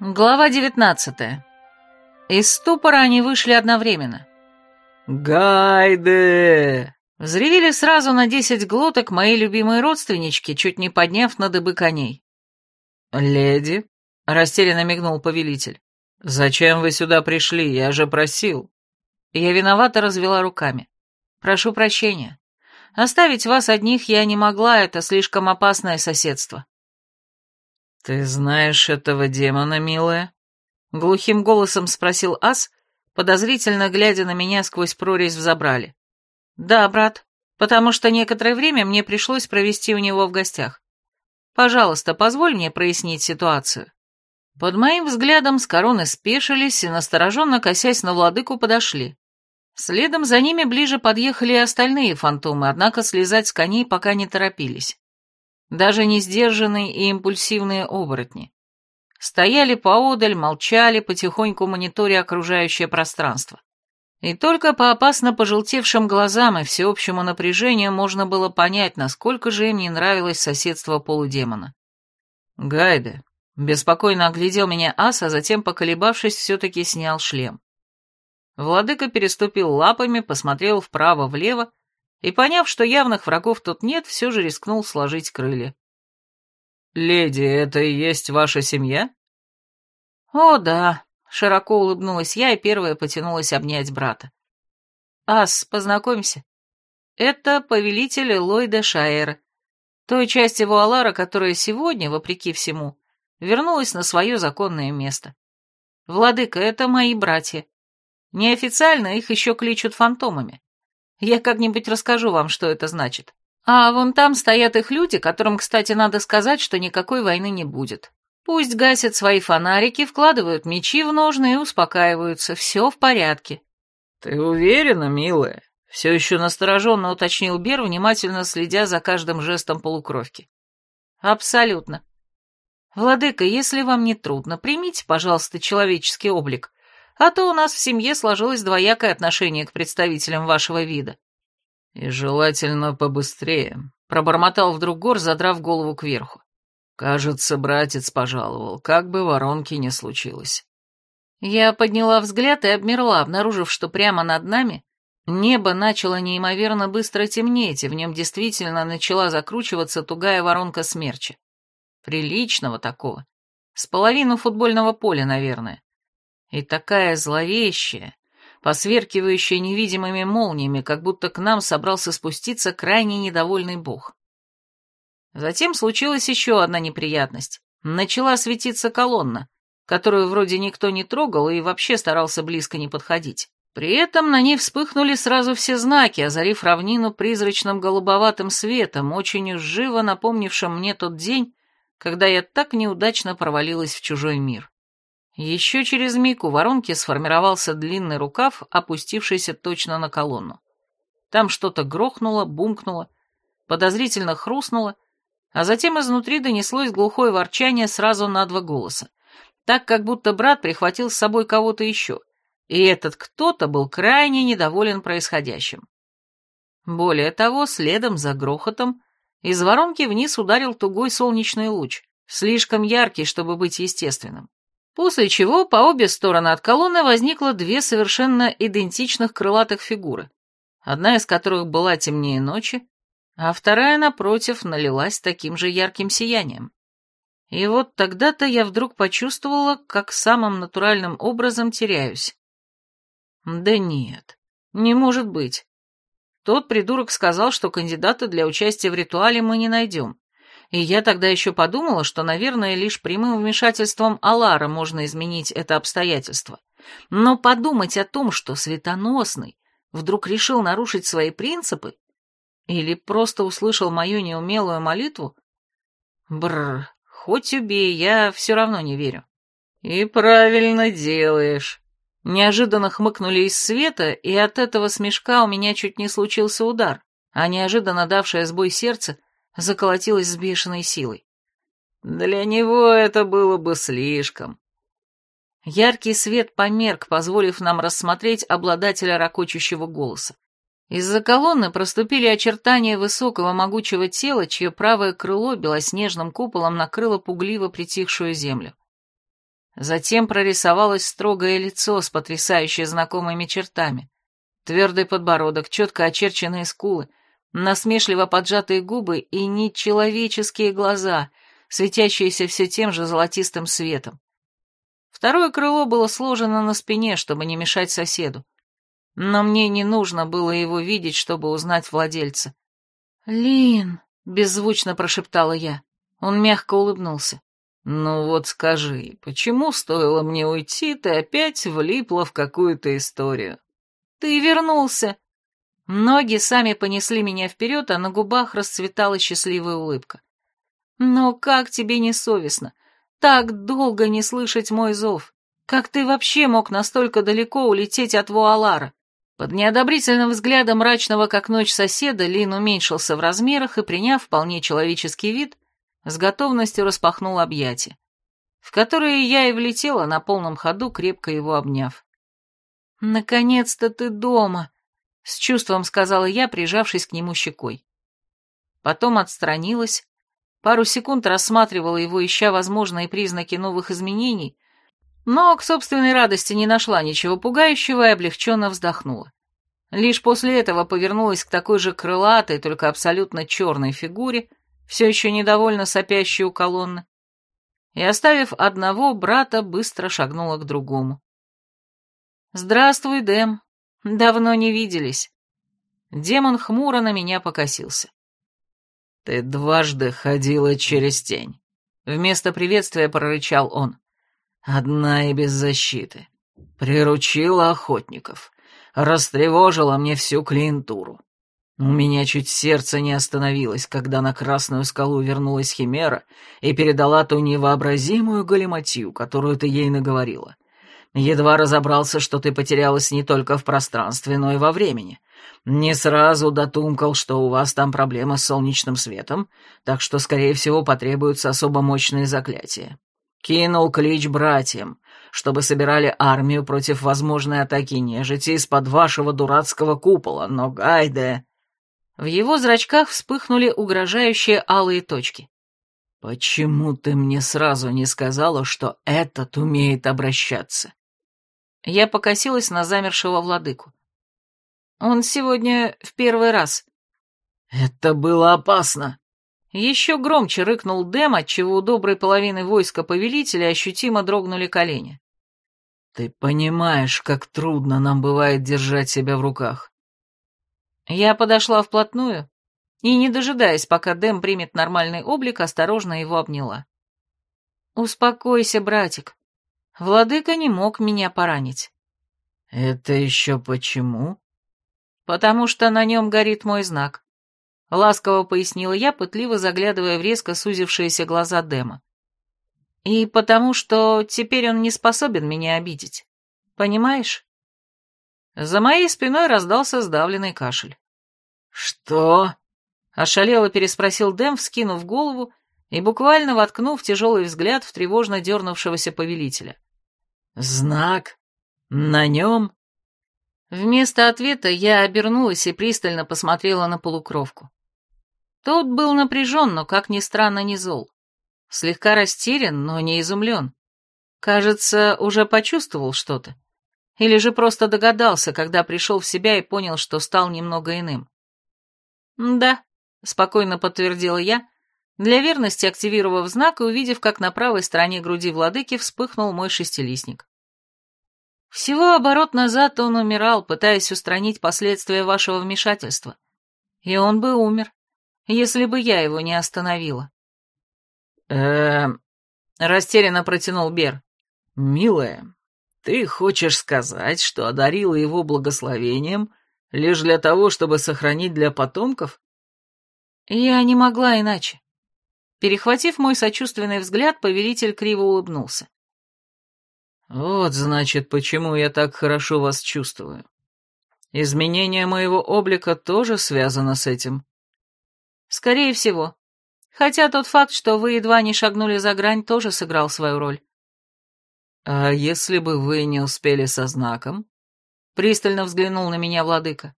Глава 19. Из ступора они вышли одновременно. «Гайде!» Взревели сразу на десять глоток мои любимые родственнички, чуть не подняв на дыбы коней. «Леди?» — растерянно мигнул повелитель. «Зачем вы сюда пришли? Я же просил». Я виновато развела руками. «Прошу прощения. Оставить вас одних я не могла, это слишком опасное соседство». «Ты знаешь этого демона, милая?» — глухим голосом спросил Ас, подозрительно глядя на меня сквозь прорезь в забрале. «Да, брат, потому что некоторое время мне пришлось провести у него в гостях. Пожалуйста, позволь мне прояснить ситуацию». Под моим взглядом с короны спешились и, настороженно косясь на владыку, подошли. Следом за ними ближе подъехали и остальные фантомы, однако слезать с коней пока не торопились даже не сдержанные и импульсивные оборотни. Стояли поодаль, молчали, потихоньку мониторя окружающее пространство. И только по опасно пожелтевшим глазам и всеобщему напряжению можно было понять, насколько же им не нравилось соседство полудемона. «Гайде», — беспокойно оглядел меня ас, а затем, поколебавшись, все-таки снял шлем. Владыка переступил лапами, посмотрел вправо-влево и, поняв, что явных врагов тут нет, все же рискнул сложить крылья. «Леди, это и есть ваша семья?» «О, да», — широко улыбнулась я и первая потянулась обнять брата. «Ас, познакомься. Это повелитель Ллойда Шаэра, той части Вуалара, которая сегодня, вопреки всему, вернулась на свое законное место. Владыка, это мои братья. Неофициально их еще кличут фантомами. Я как-нибудь расскажу вам, что это значит. А вон там стоят их люди, которым, кстати, надо сказать, что никакой войны не будет. Пусть гасят свои фонарики, вкладывают мечи в ножны и успокаиваются. Все в порядке. Ты уверена, милая? Все еще настороженно уточнил Бер, внимательно следя за каждым жестом полукровки. Абсолютно. Владыка, если вам не трудно, примите, пожалуйста, человеческий облик а то у нас в семье сложилось двоякое отношение к представителям вашего вида». «И желательно побыстрее», — пробормотал вдруг Гор, задрав голову кверху. «Кажется, братец пожаловал, как бы воронки не случилось». Я подняла взгляд и обмерла, обнаружив, что прямо над нами небо начало неимоверно быстро темнеть, и в нем действительно начала закручиваться тугая воронка смерча. Приличного такого. С половину футбольного поля, наверное и такая зловещая, посверкивающая невидимыми молниями, как будто к нам собрался спуститься крайне недовольный бог. Затем случилась еще одна неприятность. Начала светиться колонна, которую вроде никто не трогал и вообще старался близко не подходить. При этом на ней вспыхнули сразу все знаки, озарив равнину призрачным голубоватым светом, очень уж живо напомнившим мне тот день, когда я так неудачно провалилась в чужой мир. Еще через миг у воронки сформировался длинный рукав, опустившийся точно на колонну. Там что-то грохнуло, бумкнуло, подозрительно хрустнуло, а затем изнутри донеслось глухое ворчание сразу на два голоса, так как будто брат прихватил с собой кого-то еще, и этот кто-то был крайне недоволен происходящим. Более того, следом за грохотом из воронки вниз ударил тугой солнечный луч, слишком яркий, чтобы быть естественным. После чего по обе стороны от колонны возникло две совершенно идентичных крылатых фигуры, одна из которых была темнее ночи, а вторая, напротив, налилась таким же ярким сиянием. И вот тогда-то я вдруг почувствовала, как самым натуральным образом теряюсь. Да нет, не может быть. Тот придурок сказал, что кандидата для участия в ритуале мы не найдем. И я тогда еще подумала, что, наверное, лишь прямым вмешательством Алара можно изменить это обстоятельство. Но подумать о том, что Светоносный вдруг решил нарушить свои принципы или просто услышал мою неумелую молитву? Бррр, хоть убей, я все равно не верю. И правильно делаешь. Неожиданно хмыкнули из света, и от этого смешка у меня чуть не случился удар, а неожиданно давшее сбой сердце заколотилось с бешеной силой. Для него это было бы слишком. Яркий свет померк, позволив нам рассмотреть обладателя ракочущего голоса. Из-за колонны проступили очертания высокого могучего тела, чье правое крыло белоснежным куполом накрыло пугливо притихшую землю. Затем прорисовалось строгое лицо с потрясающе знакомыми чертами. Твердый подбородок, четко очерченные скулы, насмешливо поджатые губы и нечеловеческие глаза, светящиеся все тем же золотистым светом. Второе крыло было сложено на спине, чтобы не мешать соседу. Но мне не нужно было его видеть, чтобы узнать владельца. «Лин!» — беззвучно прошептала я. Он мягко улыбнулся. «Ну вот скажи, почему стоило мне уйти, ты опять влипла в какую-то историю?» «Ты вернулся!» Ноги сами понесли меня вперед, а на губах расцветала счастливая улыбка. «Но как тебе не совестно? Так долго не слышать мой зов. Как ты вообще мог настолько далеко улететь от Вуалара?» Под неодобрительным взглядом мрачного как ночь соседа Лин уменьшился в размерах и, приняв вполне человеческий вид, с готовностью распахнул объятия, в которые я и влетела на полном ходу, крепко его обняв. «Наконец-то ты дома!» — с чувством сказала я, прижавшись к нему щекой. Потом отстранилась, пару секунд рассматривала его, ища возможные признаки новых изменений, но к собственной радости не нашла ничего пугающего и облегченно вздохнула. Лишь после этого повернулась к такой же крылатой, только абсолютно черной фигуре, все еще недовольно сопящей у колонны, и, оставив одного, брата быстро шагнула к другому. «Здравствуй, Дэм. Давно не виделись». Демон хмуро на меня покосился. «Ты дважды ходила через тень», — вместо приветствия прорычал он. «Одна и без защиты. Приручила охотников. Растревожила мне всю клиентуру. У меня чуть сердце не остановилось, когда на Красную скалу вернулась Химера и передала ту невообразимую галиматью, которую ты ей наговорила. Едва разобрался, что ты потерялась не только в пространстве, но и во времени. Не сразу дотумкал, что у вас там проблема с солнечным светом, так что, скорее всего, потребуются особо мощные заклятия. Кинул клич братьям, чтобы собирали армию против возможной атаки нежити из-под вашего дурацкого купола, но Гайде... В его зрачках вспыхнули угрожающие алые точки. «Почему ты мне сразу не сказала, что этот умеет обращаться?» Я покосилась на замершего владыку. «Он сегодня в первый раз». «Это было опасно!» Еще громче рыкнул Дэм, отчего у доброй половины войска повелителя ощутимо дрогнули колени. «Ты понимаешь, как трудно нам бывает держать себя в руках. Я подошла вплотную и, не дожидаясь, пока Дэм примет нормальный облик, осторожно его обняла. «Успокойся, братик. Владыка не мог меня поранить». «Это еще почему?» «Потому что на нем горит мой знак», — ласково пояснила я, пытливо заглядывая в резко сузившиеся глаза Дэма. «И потому что теперь он не способен меня обидеть. Понимаешь?» За моей спиной раздался сдавленный кашель. «Что?» — ошалело переспросил Дэм, вскинув голову и буквально воткнув тяжелый взгляд в тревожно дернувшегося повелителя. «Знак? На нем?» Вместо ответа я обернулась и пристально посмотрела на полукровку. Тот был напряжен, но, как ни странно, не зол. Слегка растерян, но не изумлен. Кажется, уже почувствовал что-то. Или же просто догадался, когда пришел в себя и понял, что стал немного иным. «Да», — спокойно подтвердила я, для верности активировав знак и увидев, как на правой стороне груди владыки вспыхнул мой шестилистник. Всего оборот назад он умирал, пытаясь устранить последствия вашего вмешательства. И он бы умер, если бы я его не остановила. «Эм...» — растерянно протянул Бер. «Милая, ты хочешь сказать, что одарила его благословением лишь для того, чтобы сохранить для потомков? Я не могла иначе. Перехватив мой сочувственный взгляд, повелитель криво улыбнулся. Вот, значит, почему я так хорошо вас чувствую. Изменение моего облика тоже связано с этим. Скорее всего. Хотя тот факт, что вы едва не шагнули за грань, тоже сыграл свою роль. «А если бы вы не успели со знаком?» Пристально взглянул на меня владыка.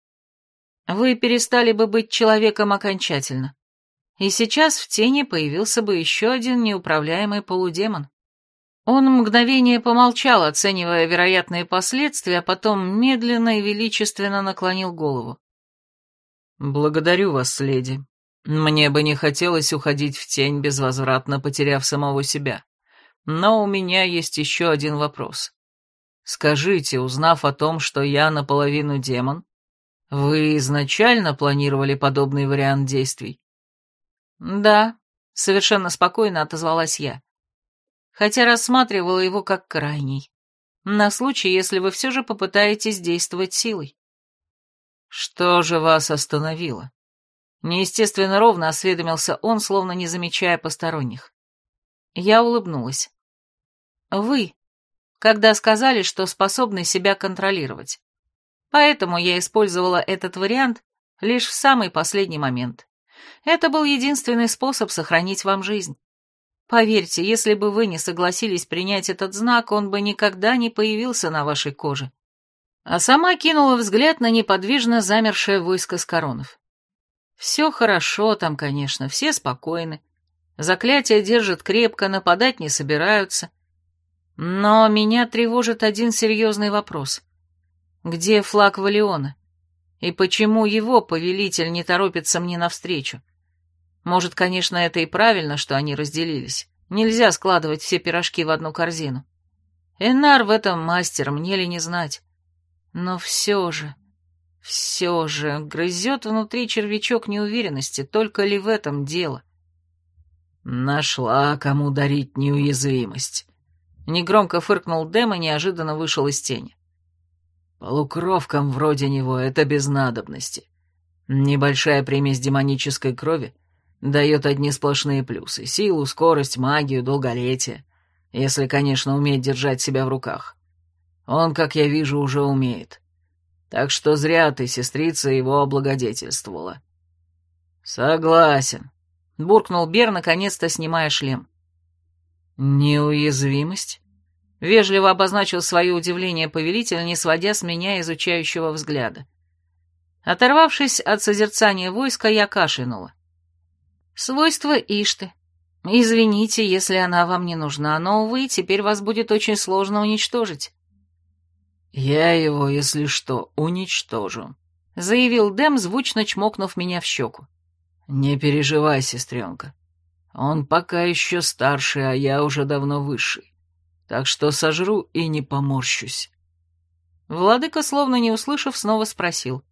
«Вы перестали бы быть человеком окончательно. И сейчас в тени появился бы еще один неуправляемый полудемон». Он мгновение помолчал, оценивая вероятные последствия, а потом медленно и величественно наклонил голову. «Благодарю вас, леди. Мне бы не хотелось уходить в тень, безвозвратно потеряв самого себя. Но у меня есть еще один вопрос. Скажите, узнав о том, что я наполовину демон, вы изначально планировали подобный вариант действий? Да, совершенно спокойно отозвалась я. Хотя рассматривала его как крайний. На случай, если вы все же попытаетесь действовать силой. Что же вас остановило? Неестественно ровно осведомился он, словно не замечая посторонних. Я улыбнулась. Вы, когда сказали, что способны себя контролировать. Поэтому я использовала этот вариант лишь в самый последний момент. Это был единственный способ сохранить вам жизнь. Поверьте, если бы вы не согласились принять этот знак, он бы никогда не появился на вашей коже. А сама кинула взгляд на неподвижно замершее войско с коронов. Все хорошо там, конечно, все спокойны. Заклятия держат крепко, нападать не собираются. Но меня тревожит один серьезный вопрос. Где флаг Валиона? И почему его повелитель не торопится мне навстречу? Может, конечно, это и правильно, что они разделились. Нельзя складывать все пирожки в одну корзину. Энар в этом мастер, мне ли не знать. Но все же, все же, грызет внутри червячок неуверенности, только ли в этом дело? Нашла, кому дарить неуязвимость. Негромко фыркнул Дэм и неожиданно вышел из тени. Полукровкам вроде него это без надобности. Небольшая примесь демонической крови дает одни сплошные плюсы. Силу, скорость, магию, долголетие. Если, конечно, уметь держать себя в руках. Он, как я вижу, уже умеет. Так что зря ты, сестрица, его облагодетельствовала. Согласен. Буркнул Бер, наконец-то снимая шлем. «Неуязвимость?» Вежливо обозначил свое удивление повелитель, не сводя с меня изучающего взгляда. Оторвавшись от созерцания войска, я кашлянула. «Свойство Ишты. Извините, если она вам не нужна, но, увы, теперь вас будет очень сложно уничтожить». «Я его, если что, уничтожу», — заявил Дэм, звучно чмокнув меня в щеку. «Не переживай, сестренка. Он пока еще старше, а я уже давно высший. Так что сожру и не поморщусь. Владыка, словно не услышав, снова спросил.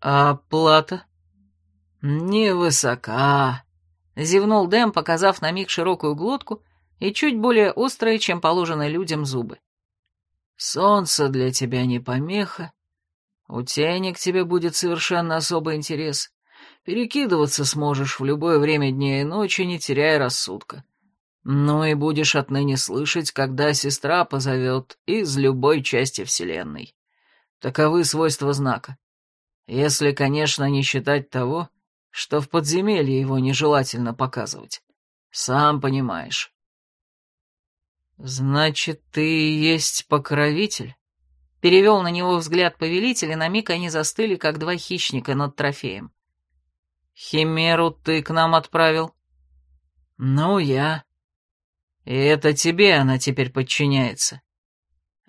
«А плата?» «Невысока», — зевнул Дэм, показав на миг широкую глотку и чуть более острые, чем положено людям, зубы. «Солнце для тебя не помеха. У тени к тебе будет совершенно особый интерес. Перекидываться сможешь в любое время дня и ночи, не теряя рассудка. Ну и будешь отныне слышать, когда сестра позовет из любой части Вселенной. Таковы свойства знака. Если, конечно, не считать того, что в подземелье его нежелательно показывать. Сам понимаешь. «Значит, ты есть покровитель?» Перевел на него взгляд повелитель, и на миг они застыли, как два хищника над трофеем. «Химеру ты к нам отправил?» «Ну, я», и это тебе она теперь подчиняется.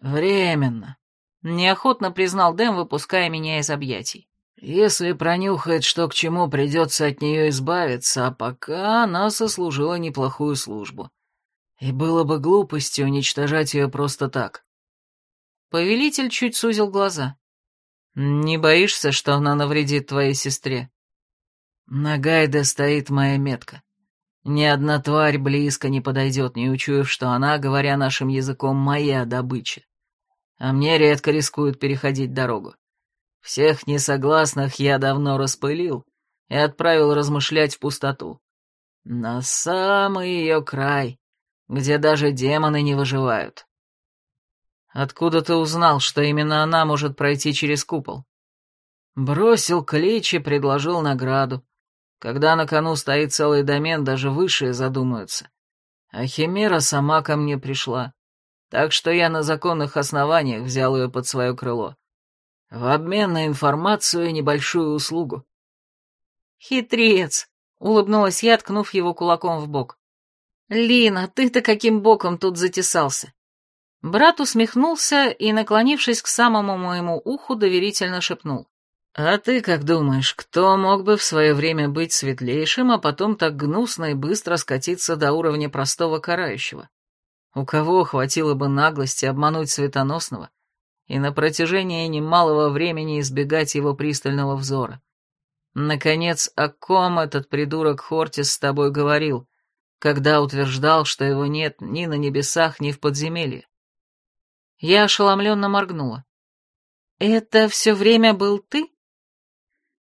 Временно. Неохотно признал Дэм, выпуская меня из объятий. Если пронюхает, что к чему придется от нее избавиться, а пока она сослужила неплохую службу. И было бы глупостью уничтожать ее просто так. Повелитель чуть сузил глаза. «Не боишься, что она навредит твоей сестре?» «На Гайде стоит моя метка. Ни одна тварь близко не подойдет, не учуяв, что она, говоря нашим языком, моя добыча. А мне редко рискуют переходить дорогу. Всех несогласных я давно распылил и отправил размышлять в пустоту. На самый ее край, где даже демоны не выживают. Откуда ты узнал, что именно она может пройти через купол? Бросил клич и предложил награду. Когда на кону стоит целый домен, даже высшие задумаются. А Химера сама ко мне пришла, так что я на законных основаниях взял ее под свое крыло. В обмен на информацию и небольшую услугу. «Хитрец!» — улыбнулась я, ткнув его кулаком в бок. «Лина, ты-то каким боком тут затесался?» Брат усмехнулся и, наклонившись к самому моему уху, доверительно шепнул. «А ты как думаешь, кто мог бы в свое время быть светлейшим, а потом так гнусно и быстро скатиться до уровня простого карающего? У кого хватило бы наглости обмануть светоносного и на протяжении немалого времени избегать его пристального взора? Наконец, о ком этот придурок Хортис с тобой говорил, когда утверждал, что его нет ни на небесах, ни в подземелье?» Я ошеломленно моргнула. «Это все время был ты?»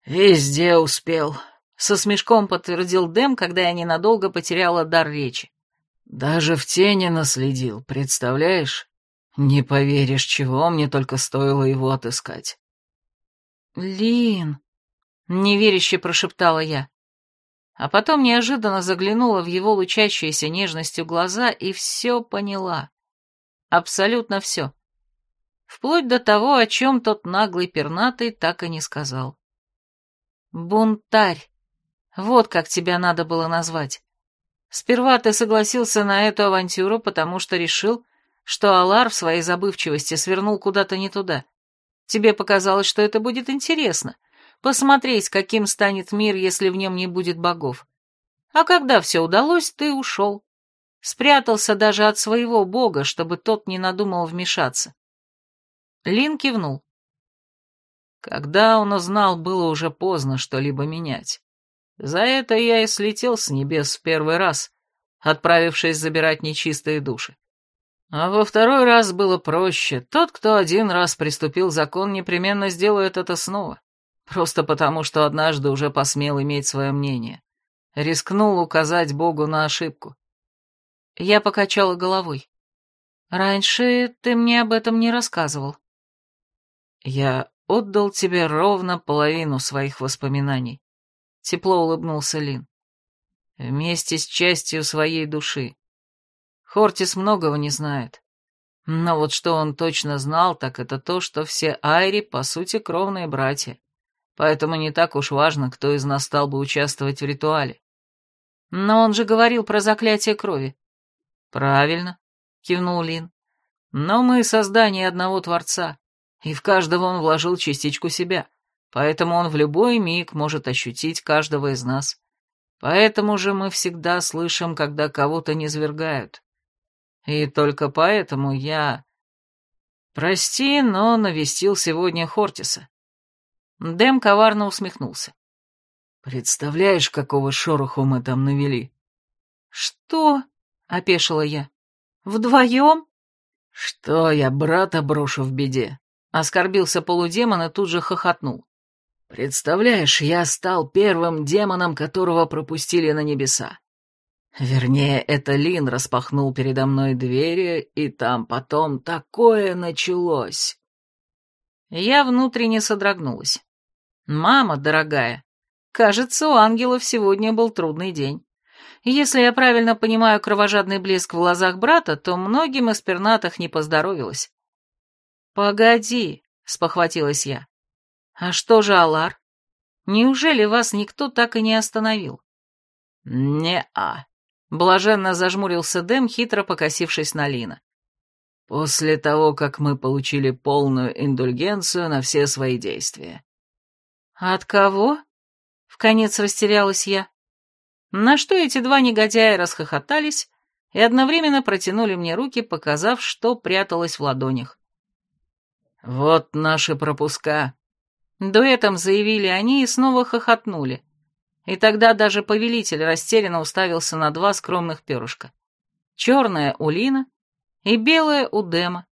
«Везде успел», — со смешком подтвердил Дэм, когда я ненадолго потеряла дар речи. «Даже в тени наследил, представляешь? Не поверишь, чего мне только стоило его отыскать». «Лин», — неверяще прошептала я. А потом неожиданно заглянула в его лучащиеся нежностью глаза и все поняла. Абсолютно все. Вплоть до того, о чем тот наглый пернатый так и не сказал. Бунтарь. Вот как тебя надо было назвать. Сперва ты согласился на эту авантюру, потому что решил, что Алар в своей забывчивости свернул куда-то не туда. Тебе показалось, что это будет интересно, посмотреть, каким станет мир, если в нем не будет богов. А когда все удалось, ты ушел. Спрятался даже от своего бога, чтобы тот не надумал вмешаться. Лин кивнул. Когда он узнал, было уже поздно что-либо менять. За это я и слетел с небес в первый раз, отправившись забирать нечистые души. А во второй раз было проще. Тот, кто один раз приступил закон, непременно сделает это снова. Просто потому, что однажды уже посмел иметь свое мнение. Рискнул указать Богу на ошибку. Я покачала головой. Раньше ты мне об этом не рассказывал. Я отдал тебе ровно половину своих воспоминаний. Тепло улыбнулся Лин. Вместе с частью своей души. Хортис многого не знает. Но вот что он точно знал, так это то, что все Айри, по сути, кровные братья. Поэтому не так уж важно, кто из нас стал бы участвовать в ритуале. Но он же говорил про заклятие крови. Правильно, кивнул Лин. Но мы создание одного Творца и в каждого он вложил частичку себя, поэтому он в любой миг может ощутить каждого из нас. Поэтому же мы всегда слышим, когда кого-то низвергают. И только поэтому я... Прости, но навестил сегодня Хортиса. Дэм коварно усмехнулся. Представляешь, какого шороху мы там навели? Что? — опешила я. Вдвоем? Что я брата брошу в беде? Оскорбился полудемон и тут же хохотнул. «Представляешь, я стал первым демоном, которого пропустили на небеса. Вернее, это Лин распахнул передо мной двери, и там потом такое началось». Я внутренне содрогнулась. «Мама дорогая, кажется, у ангелов сегодня был трудный день. Если я правильно понимаю кровожадный блеск в глазах брата, то многим из пернатых не поздоровилось. «Погоди», — спохватилась я. «А что же Алар? Неужели вас никто так и не остановил?» «Не-а», — блаженно зажмурился Дэм, хитро покосившись на Лина. «После того, как мы получили полную индульгенцию на все свои действия». «От кого?» — вконец растерялась я. На что эти два негодяя расхохотались и одновременно протянули мне руки, показав, что пряталось в ладонях. «Вот наши пропуска», — дуэтом заявили они и снова хохотнули. И тогда даже повелитель растерянно уставился на два скромных перышка. Черное у Лина и белое у Дема.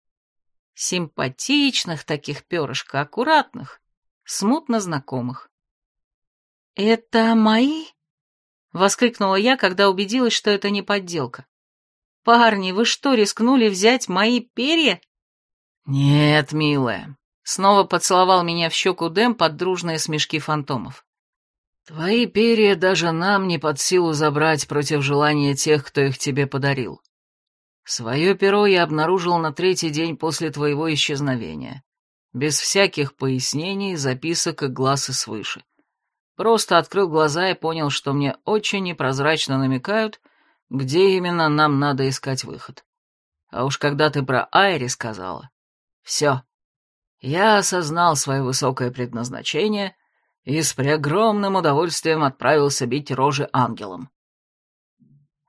Симпатичных таких перышка, аккуратных, смутно знакомых. «Это мои?» — воскликнула я, когда убедилась, что это не подделка. «Парни, вы что, рискнули взять мои перья?» «Нет, милая», — снова поцеловал меня в щеку Дэм под дружные смешки фантомов. «Твои перья даже нам не под силу забрать против желания тех, кто их тебе подарил. Свое перо я обнаружил на третий день после твоего исчезновения, без всяких пояснений, записок и глаз и свыше. Просто открыл глаза и понял, что мне очень непрозрачно намекают, где именно нам надо искать выход. А уж когда ты про Айри сказала, все, я осознал свое высокое предназначение и с преогромным удовольствием отправился бить рожи ангелам.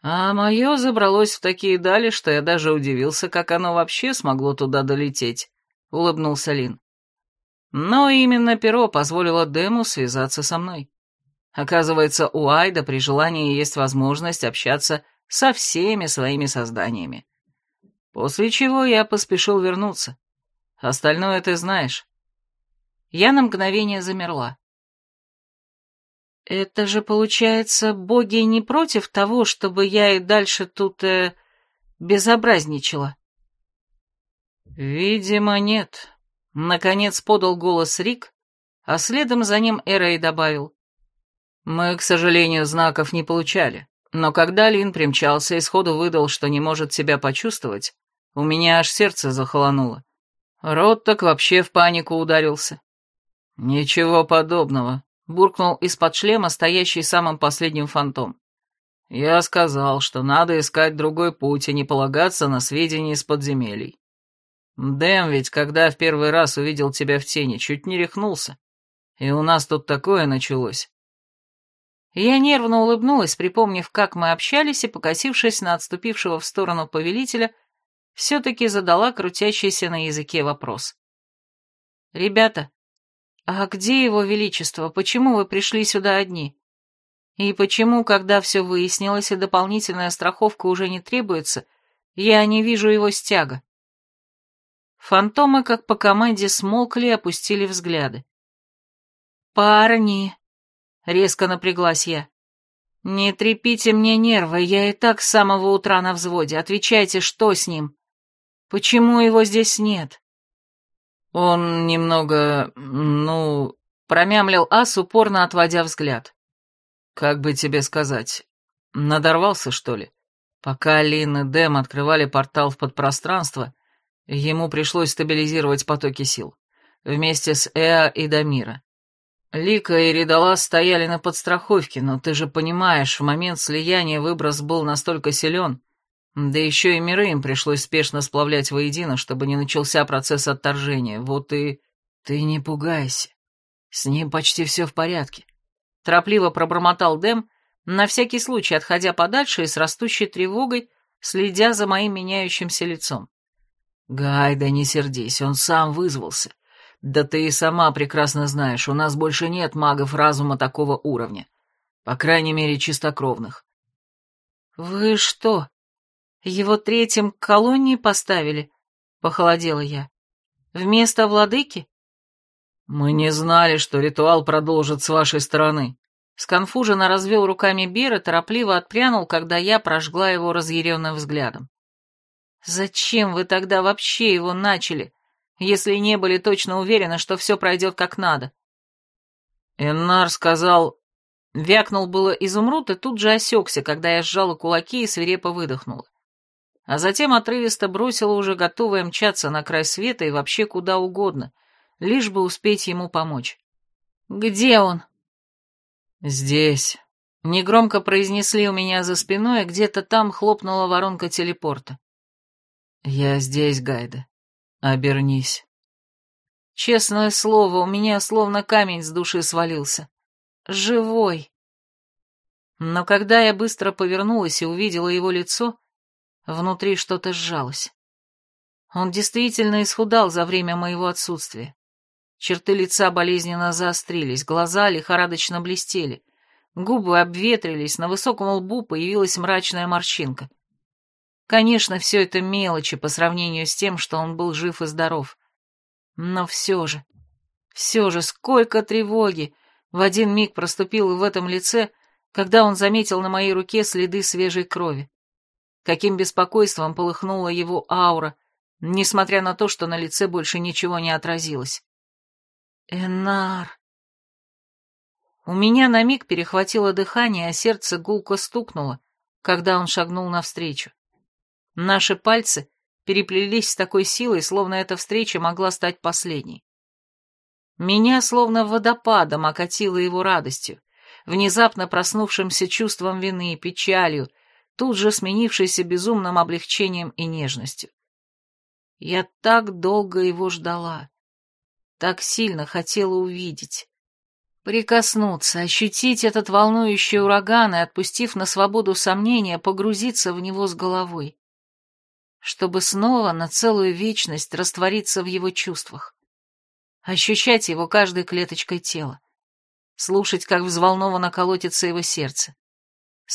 А мое забралось в такие дали, что я даже удивился, как оно вообще смогло туда долететь, — улыбнулся Лин. Но именно перо позволило Дему связаться со мной. Оказывается, у Айда при желании есть возможность общаться со всеми своими созданиями. После чего я поспешил вернуться. Остальное ты знаешь. Я на мгновение замерла. Это же, получается, боги не против того, чтобы я и дальше тут э, безобразничала? Видимо, нет. Наконец подал голос Рик, а следом за ним Эрей добавил. Мы, к сожалению, знаков не получали, но когда Лин примчался и сходу выдал, что не может себя почувствовать, у меня аж сердце захолонуло. Рот так вообще в панику ударился. Ничего подобного, буркнул из-под шлема стоящий самым последним фантом. Я сказал, что надо искать другой путь и не полагаться на сведения из подземелий. Дэм ведь, когда в первый раз увидел тебя в тени, чуть не рехнулся. И у нас тут такое началось. Я нервно улыбнулась, припомнив, как мы общались, и, покосившись на отступившего в сторону повелителя, все-таки задала крутящийся на языке вопрос. «Ребята, «А где его величество? Почему вы пришли сюда одни? И почему, когда все выяснилось и дополнительная страховка уже не требуется, я не вижу его стяга?» Фантомы, как по команде, смолкли и опустили взгляды. «Парни!» — резко напряглась я. «Не трепите мне нервы, я и так с самого утра на взводе. Отвечайте, что с ним? Почему его здесь нет?» «Он немного... ну...» — промямлил Ас, упорно отводя взгляд. «Как бы тебе сказать? Надорвался, что ли? Пока Лин и Дэм открывали портал в подпространство, ему пришлось стабилизировать потоки сил. Вместе с Эа и Дамира. Лика и Ридалас стояли на подстраховке, но ты же понимаешь, в момент слияния выброс был настолько силен, да еще и миры им пришлось спешно сплавлять воедино, чтобы не начался процесс отторжения. Вот и... Ты не пугайся. С ним почти все в порядке. Торопливо пробормотал Дэм, на всякий случай отходя подальше и с растущей тревогой, следя за моим меняющимся лицом. «Гай, да не сердись, он сам вызвался. Да ты и сама прекрасно знаешь, у нас больше нет магов разума такого уровня. По крайней мере, чистокровных». «Вы что, его третьим к колонии поставили, похолодела я. Вместо владыки? Мы не знали, что ритуал продолжит с вашей стороны. Сконфуженно развел руками Бера, торопливо отпрянул, когда я прожгла его разъяренным взглядом. «Зачем вы тогда вообще его начали, если не были точно уверены, что все пройдет как надо?» Эннар сказал... Вякнул было изумруд и тут же осекся, когда я сжала кулаки и свирепо выдохнула а затем отрывисто бросила уже готовая мчаться на край света и вообще куда угодно, лишь бы успеть ему помочь. «Где он?» «Здесь», — негромко произнесли у меня за спиной, и где-то там хлопнула воронка телепорта. «Я здесь, Гайда. Обернись». Честное слово, у меня словно камень с души свалился. Живой. Но когда я быстро повернулась и увидела его лицо, Внутри что-то сжалось. Он действительно исхудал за время моего отсутствия. Черты лица болезненно заострились, глаза лихорадочно блестели, губы обветрились, на высоком лбу появилась мрачная морщинка. Конечно, все это мелочи по сравнению с тем, что он был жив и здоров. Но все же, все же, сколько тревоги в один миг проступило в этом лице, когда он заметил на моей руке следы свежей крови каким беспокойством полыхнула его аура, несмотря на то, что на лице больше ничего не отразилось. «Энар!» У меня на миг перехватило дыхание, а сердце гулко стукнуло, когда он шагнул навстречу. Наши пальцы переплелись с такой силой, словно эта встреча могла стать последней. Меня словно водопадом окатило его радостью, внезапно проснувшимся чувством вины, печалью, тут же сменившийся безумным облегчением и нежностью. Я так долго его ждала, так сильно хотела увидеть. Прикоснуться, ощутить этот волнующий ураган и, отпустив на свободу сомнения, погрузиться в него с головой. Чтобы снова на целую вечность раствориться в его чувствах. Ощущать его каждой клеточкой тела. Слушать, как взволнованно колотится его сердце.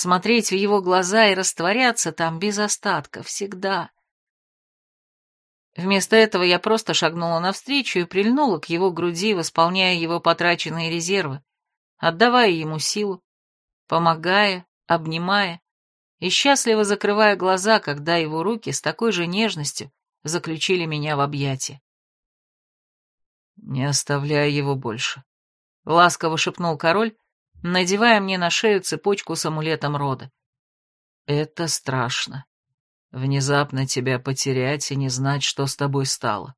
Смотреть в его глаза и растворяться там без остатка, всегда. Вместо этого я просто шагнула навстречу и прильнула к его груди, восполняя его потраченные резервы, отдавая ему силу, помогая, обнимая и счастливо закрывая глаза, когда его руки с такой же нежностью заключили меня в объятия. «Не оставляй его больше», — ласково шепнул король, надевая мне на шею цепочку с амулетом рода. «Это страшно». Внезапно тебя потерять и не знать, что с тобой стало.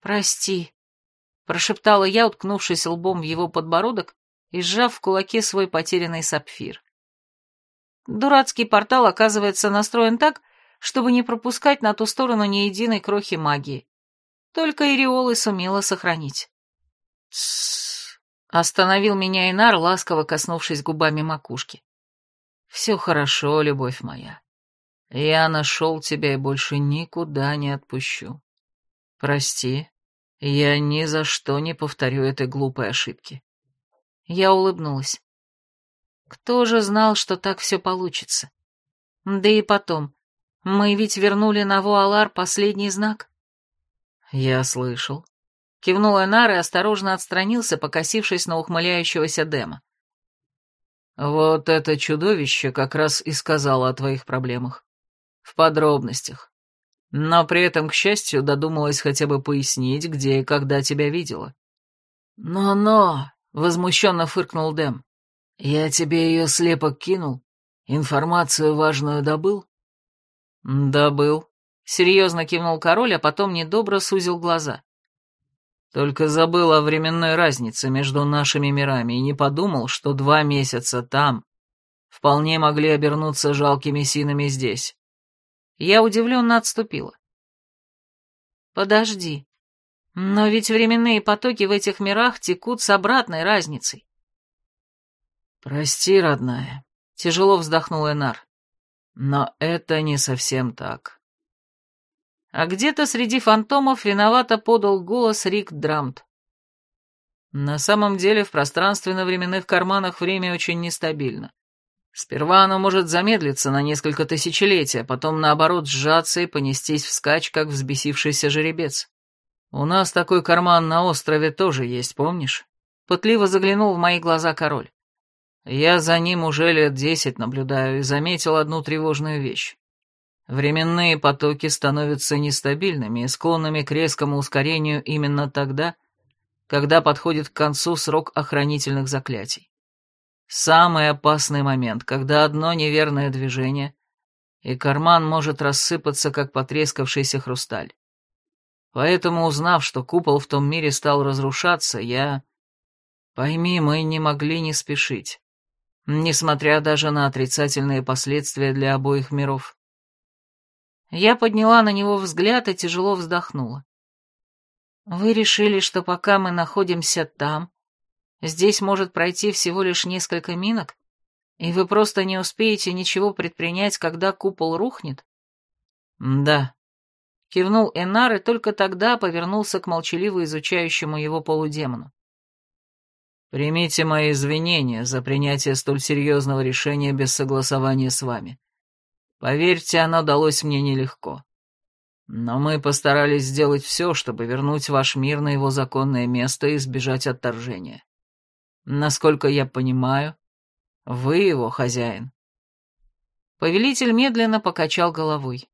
«Прости», — прошептала я, уткнувшись лбом в его подбородок и сжав в кулаке свой потерянный сапфир. Дурацкий портал, оказывается, настроен так, чтобы не пропускать на ту сторону ни единой крохи магии. Только Ириолы сумела сохранить. «Тссс», — остановил меня Инар, ласково коснувшись губами макушки. «Все хорошо, любовь моя. Я нашел тебя и больше никуда не отпущу. Прости, я ни за что не повторю этой глупой ошибки. Я улыбнулась. Кто же знал, что так все получится? Да и потом, мы ведь вернули на Вуалар последний знак. Я слышал. Кивнул Энар и осторожно отстранился, покосившись на ухмыляющегося Дема. Вот это чудовище как раз и сказала о твоих проблемах в подробностях. Но при этом, к счастью, додумалась хотя бы пояснить, где и когда тебя видела. «Но-но!» — возмущенно фыркнул Дэм. «Я тебе ее слепок кинул. Информацию важную добыл?» «Добыл», — серьезно кивнул король, а потом недобро сузил глаза. «Только забыл о временной разнице между нашими мирами и не подумал, что два месяца там вполне могли обернуться жалкими синами здесь. Я удивленно отступила. Подожди. Но ведь временные потоки в этих мирах текут с обратной разницей. Прости, родная, тяжело вздохнул Энар. Но это не совсем так. А где-то среди фантомов виновато подал голос Рик Драмт. На самом деле в пространственно-временных карманах время очень нестабильно. Сперва оно может замедлиться на несколько тысячелетий, а потом, наоборот, сжаться и понестись вскачь, как взбесившийся жеребец. У нас такой карман на острове тоже есть, помнишь? Пытливо заглянул в мои глаза король. Я за ним уже лет десять наблюдаю и заметил одну тревожную вещь. Временные потоки становятся нестабильными и склонными к резкому ускорению именно тогда, когда подходит к концу срок охранительных заклятий. Самый опасный момент, когда одно неверное движение, и карман может рассыпаться, как потрескавшийся хрусталь. Поэтому, узнав, что купол в том мире стал разрушаться, я... Пойми, мы не могли не спешить, несмотря даже на отрицательные последствия для обоих миров. Я подняла на него взгляд и тяжело вздохнула. Вы решили, что пока мы находимся там, Здесь может пройти всего лишь несколько минок, и вы просто не успеете ничего предпринять, когда купол рухнет? Да. Кивнул Энар и только тогда повернулся к молчаливо изучающему его полудемону. Примите мои извинения за принятие столь серьезного решения без согласования с вами. Поверьте, оно далось мне нелегко. Но мы постарались сделать все, чтобы вернуть ваш мир на его законное место и избежать отторжения. Насколько я понимаю, вы его хозяин. Повелитель медленно покачал головой.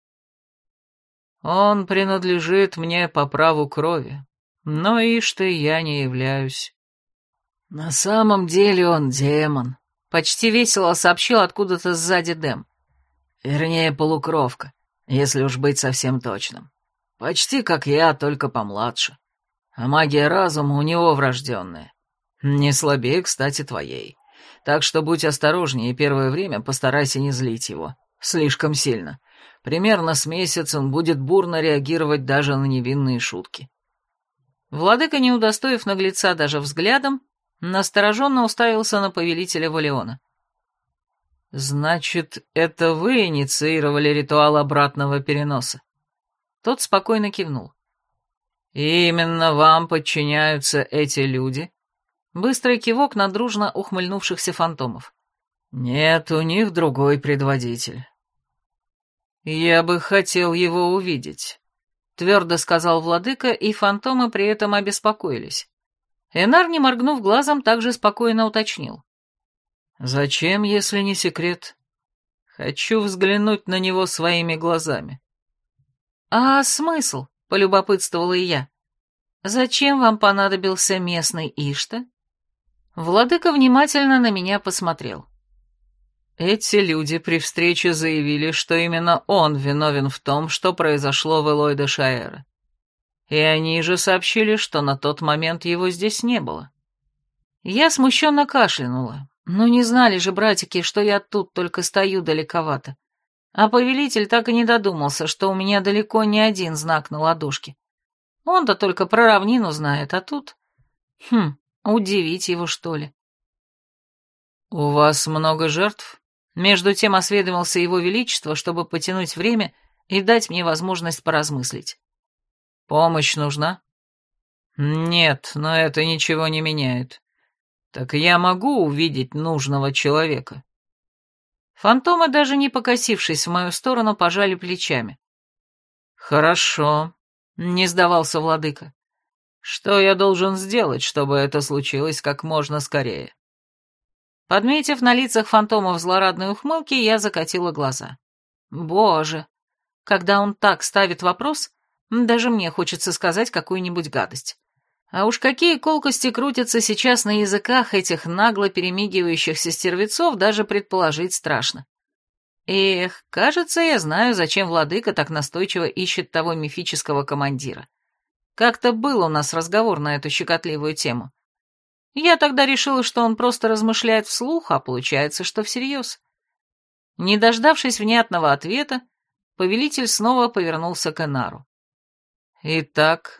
Он принадлежит мне по праву крови, но ишь ты, я не являюсь. На самом деле он демон, почти весело сообщил откуда-то сзади Дэм. Вернее, полукровка, если уж быть совсем точным. Почти как я, только помладше. А магия разума у него врожденная. Не слабее, кстати, твоей. Так что будь осторожнее и первое время постарайся не злить его. Слишком сильно. Примерно с месяц он будет бурно реагировать даже на невинные шутки. Владыка, не удостоив наглеца даже взглядом, настороженно уставился на повелителя Валиона. «Значит, это вы инициировали ритуал обратного переноса?» Тот спокойно кивнул. И «Именно вам подчиняются эти люди?» Быстрый кивок на дружно ухмыльнувшихся фантомов. «Нет, у них другой предводитель». «Я бы хотел его увидеть», — твердо сказал владыка, и фантомы при этом обеспокоились. Энар, не моргнув глазом, также спокойно уточнил. «Зачем, если не секрет? Хочу взглянуть на него своими глазами». «А смысл?» — полюбопытствовала и я. «Зачем вам понадобился местный Ишта?» Владыка внимательно на меня посмотрел. Эти люди при встрече заявили, что именно он виновен в том, что произошло в Элойде Шаэра. И они же сообщили, что на тот момент его здесь не было. Я смущенно кашлянула. Ну не знали же братики, что я тут только стою далековато. А повелитель так и не додумался, что у меня далеко не один знак на ладошке. Он-то только про равнину знает, а тут... Хм, удивить его, что ли. «У вас много жертв?» Между тем осведомился его величество, чтобы потянуть время и дать мне возможность поразмыслить. «Помощь нужна?» «Нет, но это ничего не меняет. Так я могу увидеть нужного человека?» Фантомы, даже не покосившись в мою сторону, пожали плечами. «Хорошо», — не сдавался владыка. «Что я должен сделать, чтобы это случилось как можно скорее?» Подметив на лицах фантомов злорадные ухмылки, я закатила глаза. «Боже! Когда он так ставит вопрос, даже мне хочется сказать какую-нибудь гадость. А уж какие колкости крутятся сейчас на языках этих нагло перемигивающихся стервецов, даже предположить страшно. Эх, кажется, я знаю, зачем владыка так настойчиво ищет того мифического командира. Как-то был у нас разговор на эту щекотливую тему. Я тогда решила, что он просто размышляет вслух, а получается, что всерьез. Не дождавшись внятного ответа, повелитель снова повернулся к Энару. «Итак,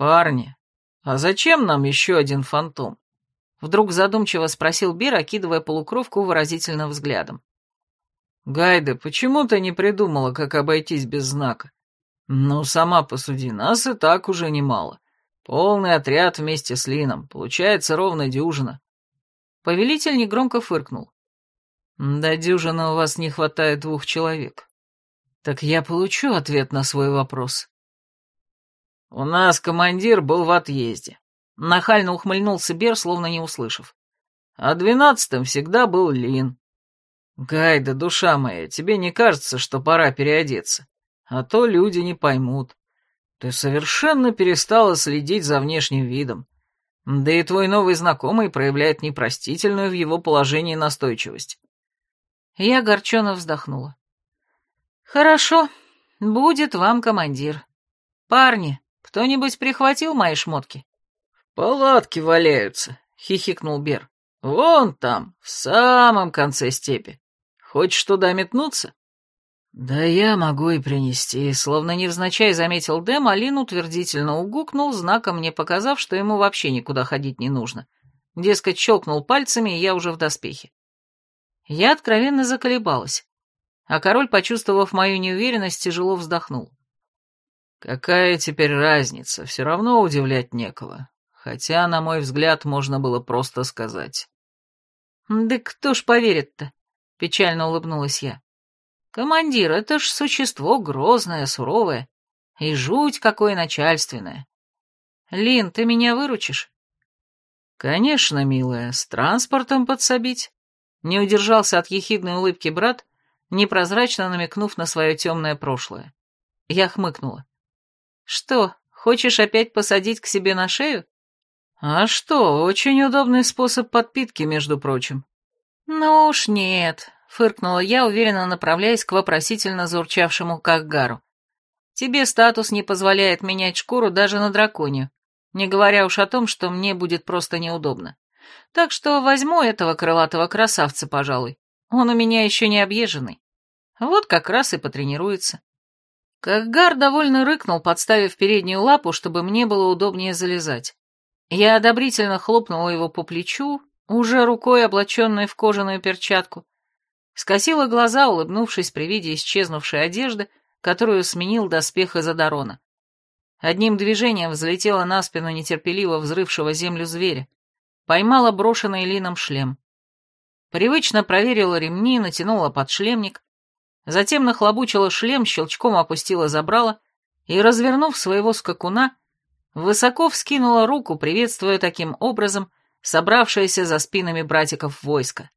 «Парни, а зачем нам еще один фантом?» Вдруг задумчиво спросил Бир, окидывая полукровку выразительным взглядом. «Гайда, почему ты не придумала, как обойтись без знака? Ну, сама посуди, нас и так уже немало. Полный отряд вместе с Лином, получается ровно дюжина». Повелитель негромко фыркнул. «Да дюжины у вас не хватает двух человек. Так я получу ответ на свой вопрос». «У нас командир был в отъезде», — нахально ухмыльнулся Бер, словно не услышав. «А двенадцатым всегда был Лин». «Гайда, душа моя, тебе не кажется, что пора переодеться? А то люди не поймут. Ты совершенно перестала следить за внешним видом. Да и твой новый знакомый проявляет непростительную в его положении настойчивость». Я огорченно вздохнула. «Хорошо, будет вам командир. Парни, кто-нибудь прихватил мои шмотки?» «В палатке валяются», — хихикнул Бер. «Вон там, в самом конце степи. Хочешь туда метнуться?» «Да я могу и принести», — словно невзначай заметил Дэм, Алин утвердительно угукнул, знаком мне показав, что ему вообще никуда ходить не нужно. Дескать, щелкнул пальцами, и я уже в доспехе. Я откровенно заколебалась, а король, почувствовав мою неуверенность, тяжело вздохнул. Какая теперь разница, все равно удивлять некого. Хотя, на мой взгляд, можно было просто сказать. «Да кто ж поверит-то?» — печально улыбнулась я. «Командир, это ж существо грозное, суровое. И жуть какое начальственное. Лин, ты меня выручишь?» «Конечно, милая, с транспортом подсобить». Не удержался от ехидной улыбки брат, непрозрачно намекнув на свое темное прошлое. Я хмыкнула. «Что, хочешь опять посадить к себе на шею?» «А что, очень удобный способ подпитки, между прочим». «Ну уж нет», — фыркнула я, уверенно направляясь к вопросительно заурчавшему Кахгару. «Тебе статус не позволяет менять шкуру даже на драконию, не говоря уж о том, что мне будет просто неудобно. Так что возьму этого крылатого красавца, пожалуй. Он у меня еще не объезженный. Вот как раз и потренируется. Каггар довольно рыкнул, подставив переднюю лапу, чтобы мне было удобнее залезать. Я одобрительно хлопнула его по плечу, уже рукой облаченной в кожаную перчатку, скосила глаза, улыбнувшись при виде исчезнувшей одежды, которую сменил доспех из Адарона. Одним движением взлетела на спину нетерпеливо взрывшего землю зверя, поймала брошенный лином шлем. Привычно проверила ремни, натянула подшлемник, затем нахлобучила шлем, щелчком опустила забрала и, развернув своего скакуна, высоко вскинула руку, приветствуя таким образом собравшееся за спинами братиков войско.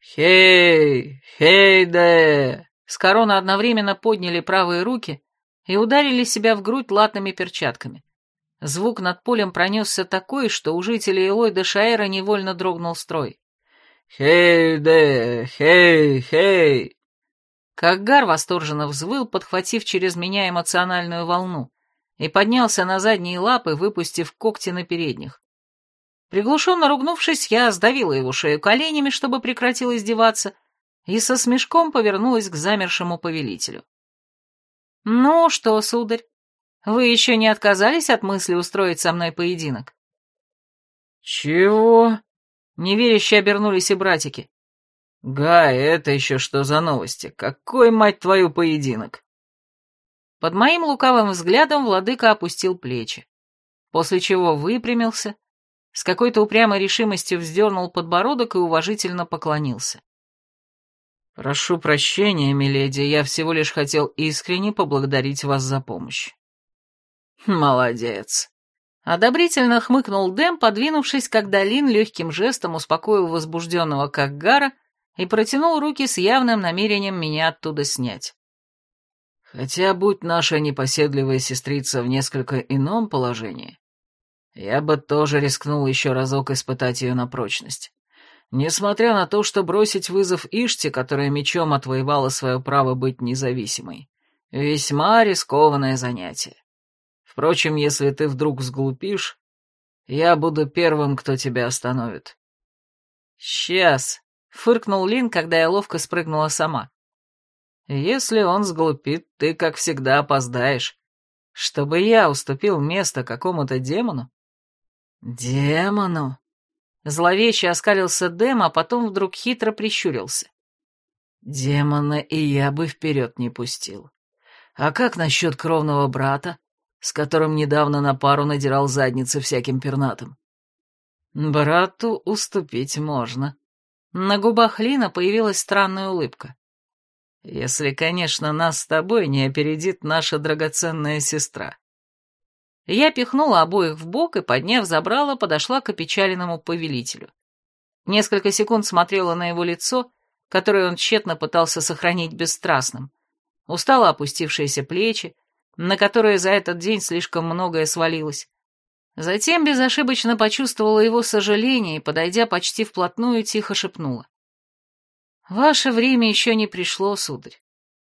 «Хей! Хей-де!» С короны одновременно подняли правые руки и ударили себя в грудь латными перчатками. Звук над полем пронесся такой, что у жителей Элойда Шаэра невольно дрогнул строй. «Хей-де! Хей-хей!» Каггар восторженно взвыл, подхватив через меня эмоциональную волну, и поднялся на задние лапы, выпустив когти на передних. Приглушенно ругнувшись, я сдавила его шею коленями, чтобы прекратил издеваться, и со смешком повернулась к замершему повелителю. «Ну что, сударь, вы еще не отказались от мысли устроить со мной поединок?» «Чего?» — неверяще обернулись и братики. «Гай, это еще что за новости? Какой, мать твою, поединок?» Под моим лукавым взглядом владыка опустил плечи, после чего выпрямился, с какой-то упрямой решимостью вздернул подбородок и уважительно поклонился. «Прошу прощения, миледи, я всего лишь хотел искренне поблагодарить вас за помощь». «Молодец», Одобрительно хмыкнул Дэм, подвинувшись, когда Лин легким жестом успокоил возбужденного Каггара и протянул руки с явным намерением меня оттуда снять. Хотя, будь наша непоседливая сестрица в несколько ином положении, я бы тоже рискнул еще разок испытать ее на прочность. Несмотря на то, что бросить вызов Иште, которая мечом отвоевала свое право быть независимой, весьма рискованное занятие. Впрочем, если ты вдруг сглупишь, я буду первым, кто тебя остановит. Сейчас, Фыркнул Лин, когда я ловко спрыгнула сама. Если он сглупит, ты, как всегда, опоздаешь. Чтобы я уступил место какому-то демону? Демону? Зловеще оскалился Дэм, а потом вдруг хитро прищурился. Демона и я бы вперед не пустил. А как насчет кровного брата, с которым недавно на пару надирал задницы всяким пернатым? Брату уступить можно. На губах Лина появилась странная улыбка. «Если, конечно, нас с тобой не опередит наша драгоценная сестра». Я пихнула обоих в бок и, подняв забрала, подошла к опечаленному повелителю. Несколько секунд смотрела на его лицо, которое он тщетно пытался сохранить бесстрастным, устало опустившиеся плечи, на которые за этот день слишком многое свалилось, Затем безошибочно почувствовала его сожаление и, подойдя почти вплотную, тихо шепнула. «Ваше время еще не пришло, сударь,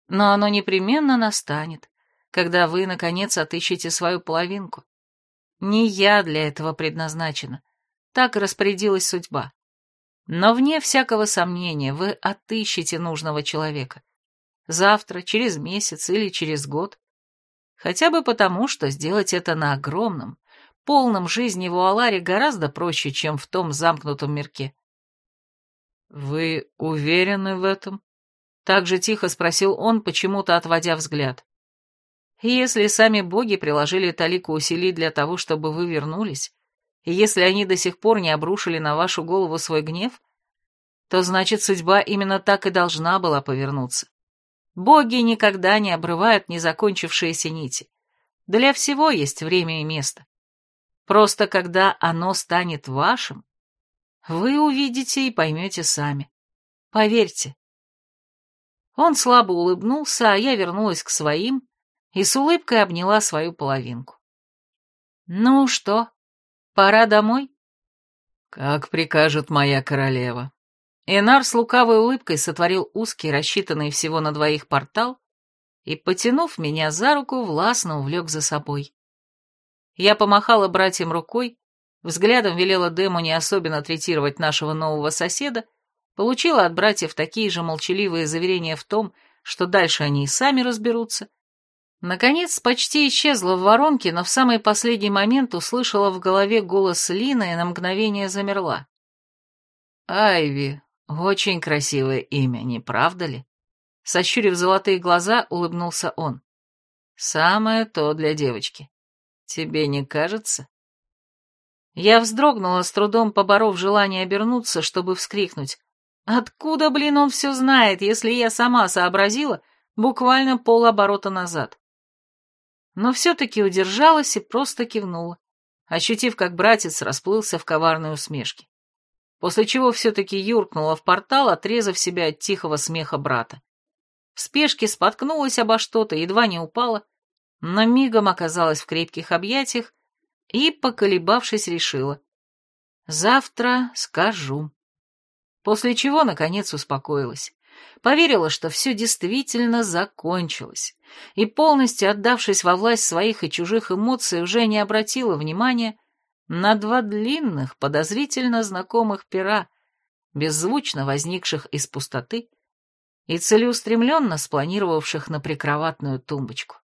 но оно непременно настанет, когда вы, наконец, отыщете свою половинку. Не я для этого предназначена, так распорядилась судьба. Но вне всякого сомнения вы отыщете нужного человека. Завтра, через месяц или через год. Хотя бы потому, что сделать это на огромном, полном жизни в Уаларе гораздо проще, чем в том замкнутом мирке. «Вы уверены в этом?» Так же тихо спросил он, почему-то отводя взгляд. «Если сами боги приложили талику усилий для того, чтобы вы вернулись, и если они до сих пор не обрушили на вашу голову свой гнев, то значит судьба именно так и должна была повернуться. Боги никогда не обрывают незакончившиеся нити. Для всего есть время и место. Просто когда оно станет вашим, вы увидите и поймете сами. Поверьте. Он слабо улыбнулся, а я вернулась к своим и с улыбкой обняла свою половинку. «Ну что, пора домой?» «Как прикажет моя королева». Энар с лукавой улыбкой сотворил узкий, рассчитанный всего на двоих портал, и, потянув меня за руку, властно увлек за собой. Я помахала братьям рукой, взглядом велела Дему не особенно третировать нашего нового соседа, получила от братьев такие же молчаливые заверения в том, что дальше они и сами разберутся. Наконец, почти исчезла в воронке, но в самый последний момент услышала в голове голос Лины и на мгновение замерла. «Айви, очень красивое имя, не правда ли?» Сощурив золотые глаза, улыбнулся он. «Самое то для девочки. Тебе не кажется?» Я вздрогнула, с трудом поборов желание обернуться, чтобы вскрикнуть. «Откуда, блин, он все знает, если я сама сообразила буквально полоборота назад?» Но все-таки удержалась и просто кивнула, ощутив, как братец расплылся в коварной усмешке. После чего все-таки юркнула в портал, отрезав себя от тихого смеха брата. В спешке споткнулась обо что-то, едва не упала, но мигом оказалась в крепких объятиях и, поколебавшись, решила. «Завтра скажу». После чего, наконец, успокоилась. Поверила, что все действительно закончилось, и, полностью отдавшись во власть своих и чужих эмоций, уже не обратила внимания на два длинных, подозрительно знакомых пера, беззвучно возникших из пустоты и целеустремленно спланировавших на прикроватную тумбочку.